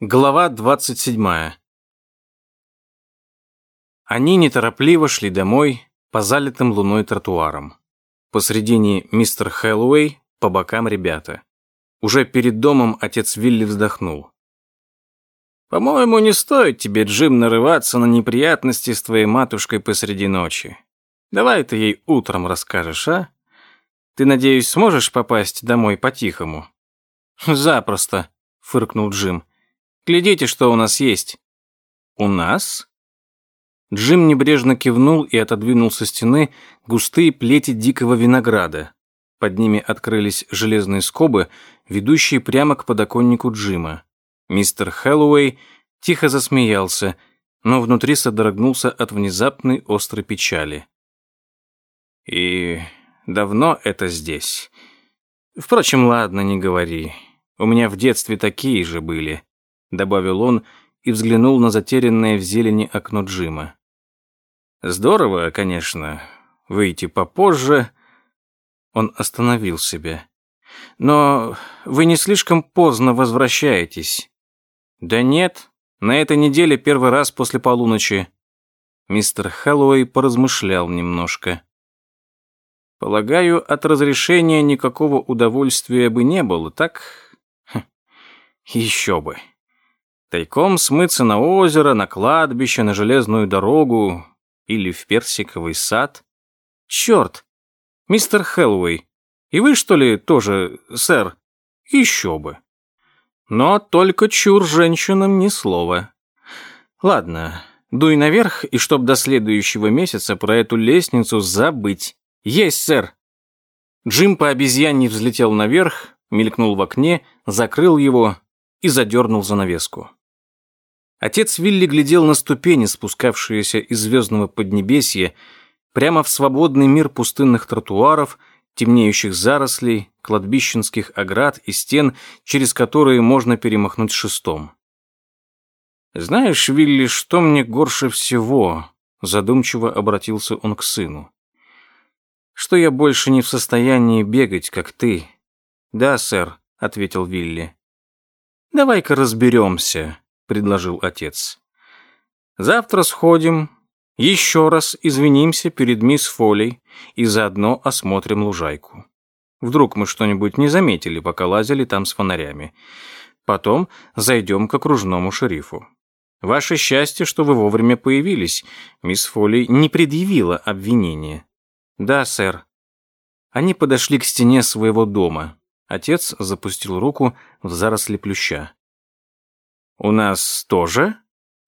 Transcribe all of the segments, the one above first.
Глава 27. Они неторопливо шли домой по залитым луной тротуарам. Посредине мистер Хэллоуэй, по бокам ребята. Уже перед домом отец Вилли вздохнул. «По-моему, не стоит тебе, Джим, нарываться на неприятности с твоей матушкой посреди ночи. Давай ты ей утром расскажешь, а? Ты, надеюсь, сможешь попасть домой по-тихому?» «Запросто», — фыркнул Джим. Глядите, что у нас есть». «У нас?» Джим небрежно кивнул и отодвинул со стены густые плети дикого винограда. Под ними открылись железные скобы, ведущие прямо к подоконнику Джима. Мистер Хэллоуэй тихо засмеялся, но внутри содрогнулся от внезапной острой печали. «И давно это здесь? Впрочем, ладно, не говори. У меня в детстве такие же были добавил он и взглянул на затерянное в зелени окно Джима. Здорово, конечно, выйти попозже. Он остановил себя. Но вы не слишком поздно возвращаетесь. Да нет, на этой неделе первый раз после полуночи. Мистер Хэллоуэй поразмышлял немножко. Полагаю, от разрешения никакого удовольствия бы не было, так? Хм, еще бы. Тайком смыться на озеро, на кладбище, на железную дорогу или в персиковый сад. Черт! Мистер Хэллоуэй, и вы, что ли, тоже, сэр? Еще бы. Но только чур женщинам ни слова. Ладно, дуй наверх, и чтоб до следующего месяца про эту лестницу забыть. Есть, сэр. Джим по обезьяне взлетел наверх, мелькнул в окне, закрыл его и задернул занавеску. Отец Вилли глядел на ступени, спускавшиеся из звездного поднебесья, прямо в свободный мир пустынных тротуаров, темнеющих зарослей, кладбищенских оград и стен, через которые можно перемахнуть шестом. «Знаешь, Вилли, что мне горше всего?» Задумчиво обратился он к сыну. «Что я больше не в состоянии бегать, как ты?» «Да, сэр», — ответил Вилли. «Давай-ка разберемся», — предложил отец. «Завтра сходим, еще раз извинимся перед мисс Фолей и заодно осмотрим лужайку. Вдруг мы что-нибудь не заметили, пока лазили там с фонарями. Потом зайдем к окружному шерифу. Ваше счастье, что вы вовремя появились. Мисс Фолей не предъявила обвинения». «Да, сэр». Они подошли к стене своего дома. Отец запустил руку в заросли плюща. «У нас тоже?»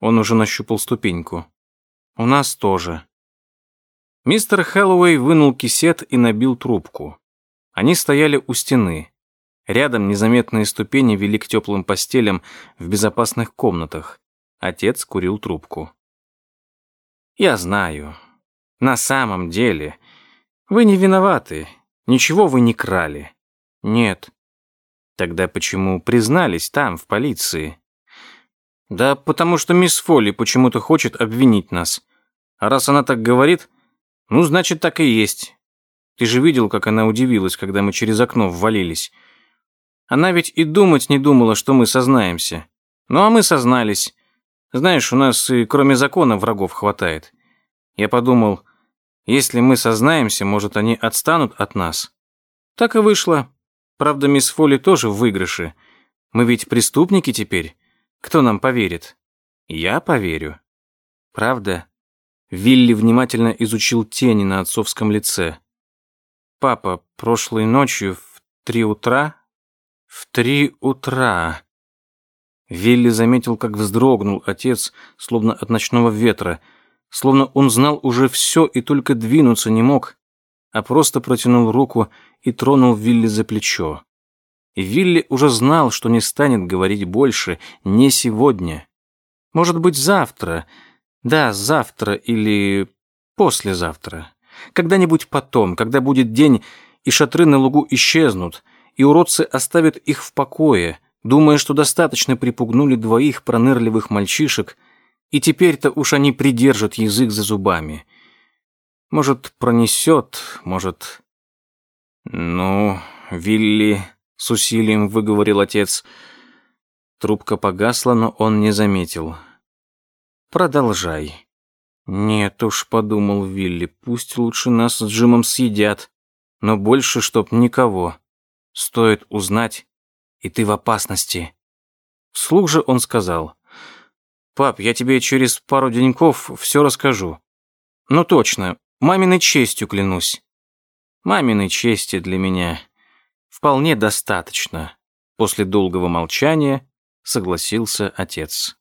Он уже нащупал ступеньку. «У нас тоже». Мистер Хэллоуэй вынул кисет и набил трубку. Они стояли у стены. Рядом незаметные ступени вели к теплым постелям в безопасных комнатах. Отец курил трубку. «Я знаю. На самом деле. Вы не виноваты. Ничего вы не крали». «Нет». «Тогда почему признались там, в полиции?» Да потому что мисс Фолли почему-то хочет обвинить нас. А раз она так говорит, ну, значит, так и есть. Ты же видел, как она удивилась, когда мы через окно ввалились. Она ведь и думать не думала, что мы сознаемся. Ну, а мы сознались. Знаешь, у нас и кроме закона врагов хватает. Я подумал, если мы сознаемся, может, они отстанут от нас. Так и вышло. Правда, мисс Фолли тоже в выигрыше. Мы ведь преступники теперь. Кто нам поверит? Я поверю. Правда? Вилли внимательно изучил тени на отцовском лице. Папа, прошлой ночью в три утра... В три утра... Вилли заметил, как вздрогнул отец, словно от ночного ветра, словно он знал уже все и только двинуться не мог, а просто протянул руку и тронул Вилли за плечо. Вилли уже знал, что не станет говорить больше, не сегодня. Может быть, завтра. Да, завтра или послезавтра. Когда-нибудь потом, когда будет день, и шатры на лугу исчезнут, и уродцы оставят их в покое, думая, что достаточно припугнули двоих пронырливых мальчишек, и теперь-то уж они придержат язык за зубами. Может, пронесет, может... Ну, Вилли с усилием выговорил отец. Трубка погасла, но он не заметил. «Продолжай». «Нет уж», — подумал Вилли, — «пусть лучше нас с Джимом съедят, но больше, чтоб никого. Стоит узнать, и ты в опасности». Вслух же он сказал, «Пап, я тебе через пару деньков все расскажу». «Ну точно, маминой честью клянусь». «Маминой чести для меня вполне достаточно», после долгого молчания согласился отец.